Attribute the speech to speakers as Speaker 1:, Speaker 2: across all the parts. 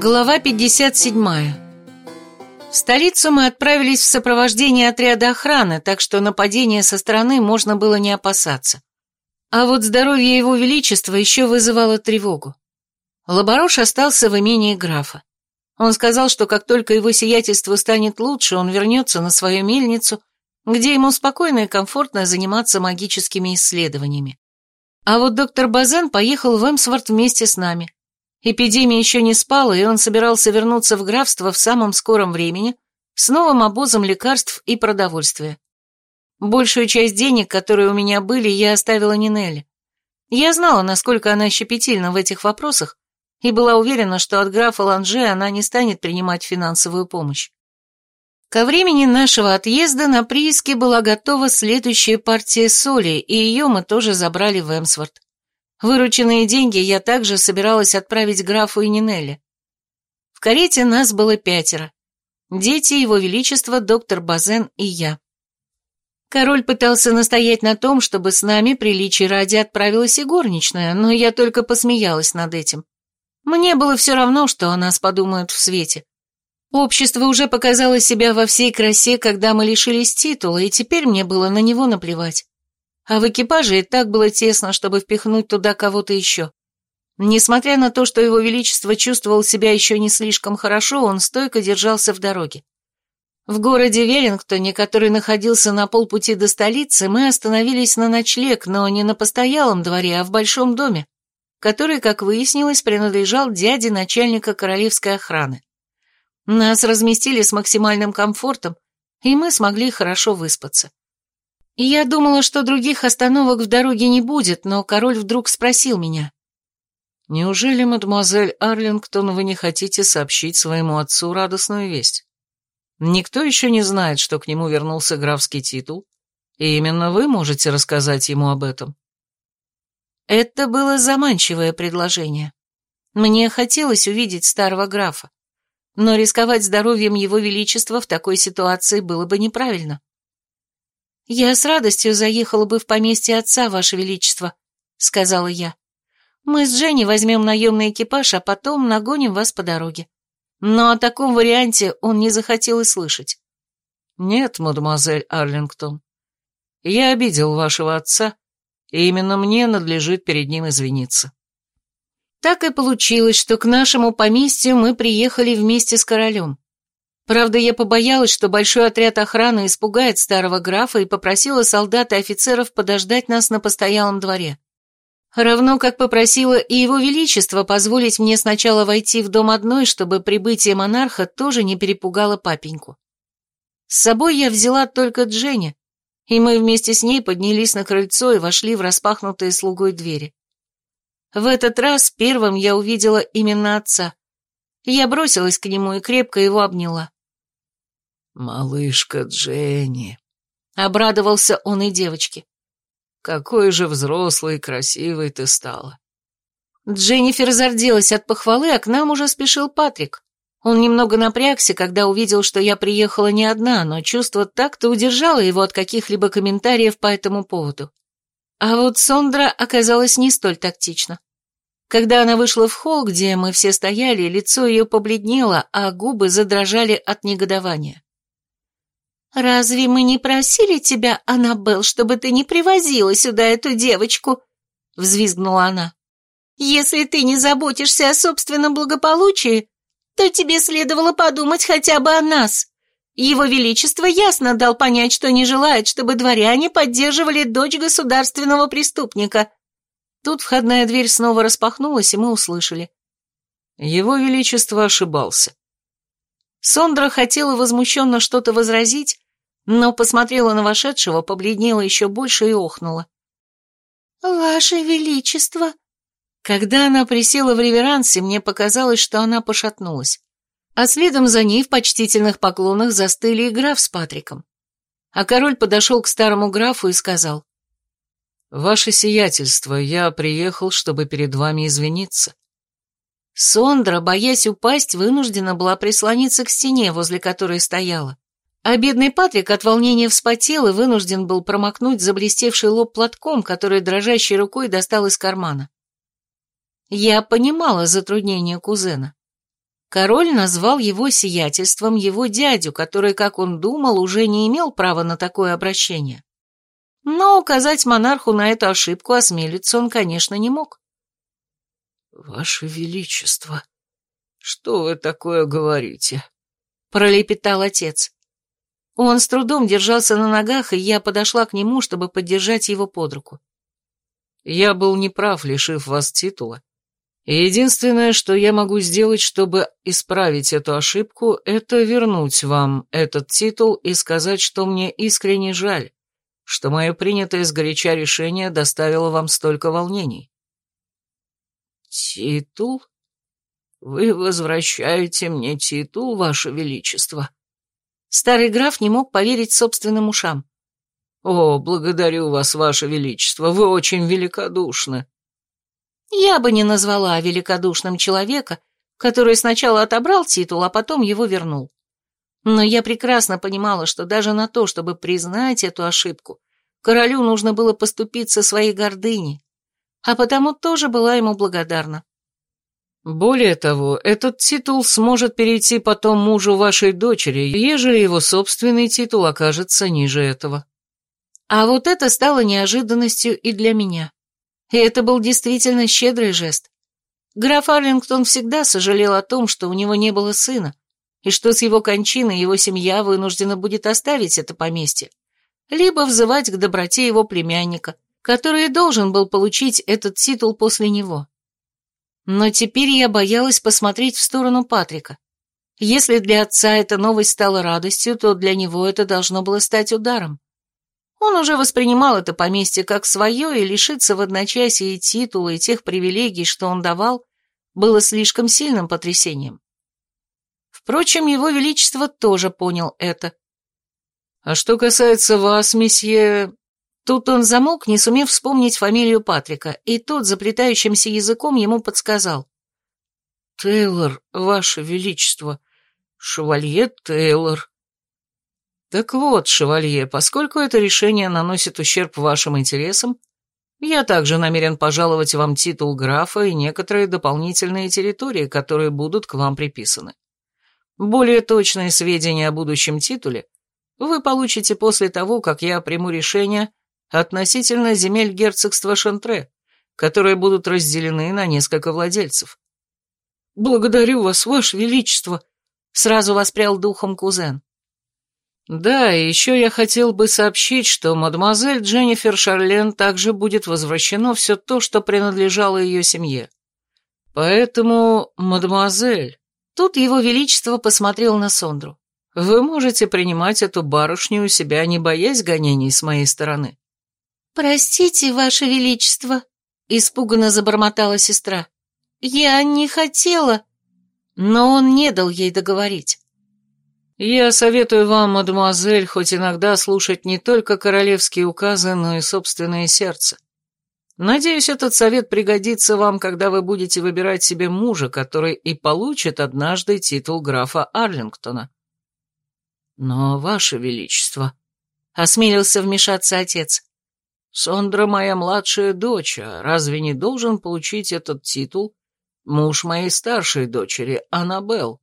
Speaker 1: Глава 57. В столицу мы отправились в сопровождении отряда охраны, так что нападения со стороны можно было не опасаться. А вот здоровье его величества еще вызывало тревогу. Лаборош остался в имении графа. Он сказал, что как только его сиятельство станет лучше, он вернется на свою мельницу, где ему спокойно и комфортно заниматься магическими исследованиями. А вот доктор Базен поехал в Эмсворт вместе с нами. Эпидемия еще не спала, и он собирался вернуться в графство в самом скором времени с новым обозом лекарств и продовольствия. Большую часть денег, которые у меня были, я оставила Нинелли. Я знала, насколько она щепетильна в этих вопросах, и была уверена, что от графа Ланже она не станет принимать финансовую помощь. Ко времени нашего отъезда на прииске была готова следующая партия соли, и ее мы тоже забрали в Эмсворт. Вырученные деньги я также собиралась отправить графу и Нинелли. В карете нас было пятеро. Дети его величества, доктор Базен и я. Король пытался настоять на том, чтобы с нами приличий ради отправилась и горничная, но я только посмеялась над этим. Мне было все равно, что о нас подумают в свете. Общество уже показало себя во всей красе, когда мы лишились титула, и теперь мне было на него наплевать а в экипаже и так было тесно, чтобы впихнуть туда кого-то еще. Несмотря на то, что его величество чувствовал себя еще не слишком хорошо, он стойко держался в дороге. В городе Веллингтоне, который находился на полпути до столицы, мы остановились на ночлег, но не на постоялом дворе, а в большом доме, который, как выяснилось, принадлежал дяде начальника королевской охраны. Нас разместили с максимальным комфортом, и мы смогли хорошо выспаться. Я думала, что других остановок в дороге не будет, но король вдруг спросил меня.
Speaker 2: «Неужели, мадемуазель Арлингтон, вы не хотите сообщить своему отцу радостную весть? Никто еще не знает, что к нему вернулся графский титул, и именно вы можете рассказать ему об этом».
Speaker 1: Это было заманчивое предложение. Мне хотелось увидеть старого графа, но рисковать здоровьем его величества в такой ситуации было бы неправильно. «Я с радостью заехала бы в поместье отца, Ваше Величество», — сказала я. «Мы с Женей возьмем наемный экипаж, а потом нагоним вас по дороге». Но о таком варианте он не захотел и слышать.
Speaker 2: «Нет, мадемуазель Арлингтон, я обидел вашего отца, и именно мне надлежит перед ним извиниться».
Speaker 1: Так и получилось, что к нашему поместью мы приехали вместе с королем. Правда, я побоялась, что большой отряд охраны испугает старого графа и попросила солдат и офицеров подождать нас на постоялом дворе. Равно как попросила и его величество позволить мне сначала войти в дом одной, чтобы прибытие монарха тоже не перепугало папеньку. С собой я взяла только Дженни, и мы вместе с ней поднялись на крыльцо и вошли в распахнутые слугой двери. В этот раз первым я увидела именно отца. Я бросилась к нему и крепко его обняла.
Speaker 3: «Малышка Дженни», —
Speaker 1: обрадовался он и девочке.
Speaker 3: «Какой же взрослый и красивый ты стала».
Speaker 1: Дженнифер зарделась от похвалы, а к нам уже спешил Патрик. Он немного напрягся, когда увидел, что я приехала не одна, но чувство так-то удержало его от каких-либо комментариев по этому поводу. А вот Сондра оказалась не столь тактична. Когда она вышла в холл, где мы все стояли, лицо ее побледнело, а губы задрожали от негодования. «Разве мы не просили тебя, Аннабелл, чтобы ты не привозила сюда эту девочку?» — взвизгнула она. «Если ты не заботишься о собственном благополучии, то тебе следовало подумать хотя бы о нас. Его Величество ясно дал понять, что не желает, чтобы дворяне поддерживали дочь государственного преступника». Тут входная дверь снова распахнулась, и мы услышали.
Speaker 2: Его Величество ошибался.
Speaker 1: Сондра хотела возмущенно что-то возразить, но посмотрела на вошедшего, побледнела еще больше и охнула. «Ваше Величество!» Когда она присела в реверансе, мне показалось, что она пошатнулась. А следом за ней в почтительных поклонах застыли и граф с Патриком. А король подошел к старому графу и сказал.
Speaker 2: «Ваше сиятельство, я приехал, чтобы перед вами извиниться».
Speaker 1: Сондра, боясь упасть, вынуждена была прислониться к стене, возле которой стояла. А бедный Патрик от волнения вспотел и вынужден был промокнуть заблестевший лоб платком, который дрожащей рукой достал из кармана. Я понимала затруднение кузена. Король назвал его сиятельством его дядю, который, как он думал, уже не имел права на такое обращение. Но указать монарху на эту ошибку осмелиться он, конечно, не мог.
Speaker 3: «Ваше Величество, что вы такое говорите?»
Speaker 1: — пролепетал отец. Он с трудом держался на ногах, и я подошла к нему, чтобы поддержать его под руку.
Speaker 3: «Я был неправ, лишив вас титула, единственное, что я могу сделать, чтобы исправить эту ошибку, это вернуть вам этот титул и сказать, что мне искренне жаль, что мое принятое сгоряча решение доставило вам столько волнений. «Титул? Вы возвращаете мне титул, Ваше Величество?»
Speaker 1: Старый граф не мог поверить собственным ушам.
Speaker 3: «О, благодарю вас, Ваше Величество, вы очень великодушны».
Speaker 1: Я бы не назвала великодушным человека, который сначала отобрал титул, а потом его вернул. Но я прекрасно понимала, что даже на то, чтобы признать эту ошибку, королю нужно было поступиться своей гордыней, а потому тоже была ему благодарна.
Speaker 3: Более того, этот титул сможет перейти потом мужу вашей дочери, ежели его собственный титул окажется ниже этого.
Speaker 1: А вот это стало неожиданностью и для меня. И это был действительно щедрый жест. Граф Арлингтон всегда сожалел о том, что у него не было сына, и что с его кончиной его семья вынуждена будет оставить это поместье, либо взывать к доброте его племянника, который должен был получить этот титул после него. Но теперь я боялась посмотреть в сторону Патрика. Если для отца эта новость стала радостью, то для него это должно было стать ударом. Он уже воспринимал это поместье как свое, и лишиться в одночасье и титула, и тех привилегий, что он давал, было слишком сильным потрясением. Впрочем, его величество тоже понял это.
Speaker 3: «А что касается вас, месье...»
Speaker 1: Тут он замолк, не сумев вспомнить фамилию Патрика, и тот заплетающимся языком ему подсказал.
Speaker 3: «Тейлор, ваше величество, шевалье Тейлор». Так вот, шевалье, поскольку это решение наносит ущерб вашим интересам, я также намерен пожаловать вам титул графа и некоторые дополнительные территории, которые будут к вам приписаны. Более точные сведения о будущем титуле вы получите после того, как я приму решение относительно земель герцогства Шантре, которые будут разделены на несколько владельцев.
Speaker 1: «Благодарю вас, ваше величество!» — сразу воспрял духом кузен.
Speaker 3: Да, и еще я хотел бы сообщить, что мадемуазель Дженнифер Шарлен также будет возвращено все то, что принадлежало ее семье. Поэтому, мадемуазель,
Speaker 1: тут его величество посмотрел на Сондру.
Speaker 3: Вы можете принимать эту барышню у себя, не боясь гонений с моей стороны.
Speaker 1: «Простите, ваше величество», — испуганно забормотала сестра. «Я не хотела...» Но он не дал ей договорить.
Speaker 3: Я советую вам, мадемуазель, хоть иногда слушать не только королевские указы, но и собственное сердце. Надеюсь, этот совет пригодится вам, когда вы будете выбирать себе мужа, который и получит однажды титул графа Арлингтона. Но, ваше величество, — осмелился вмешаться отец, — Сондра моя младшая дочь, а разве не должен получить этот титул муж моей старшей дочери, Аннабелл?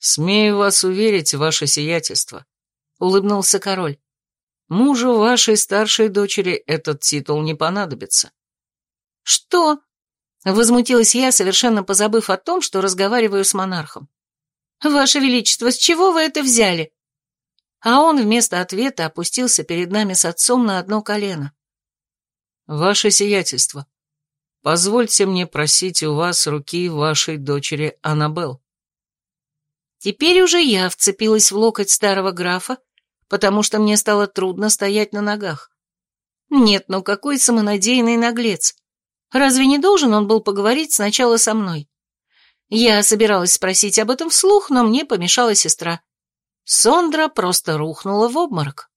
Speaker 3: «Смею вас уверить, ваше сиятельство», — улыбнулся король. «Мужу вашей старшей дочери этот титул не понадобится».
Speaker 1: «Что?» — возмутилась я, совершенно позабыв о том, что разговариваю с монархом. «Ваше Величество, с чего вы это взяли?» А он вместо ответа опустился перед нами с отцом на одно колено.
Speaker 3: «Ваше сиятельство, позвольте мне просить у вас руки вашей дочери Аннабелл».
Speaker 1: Теперь уже я вцепилась в локоть старого графа, потому что мне стало трудно стоять на ногах. Нет, ну какой самонадеянный наглец. Разве не должен он был поговорить сначала со мной? Я собиралась спросить об этом вслух, но мне помешала сестра. Сондра просто рухнула в обморок.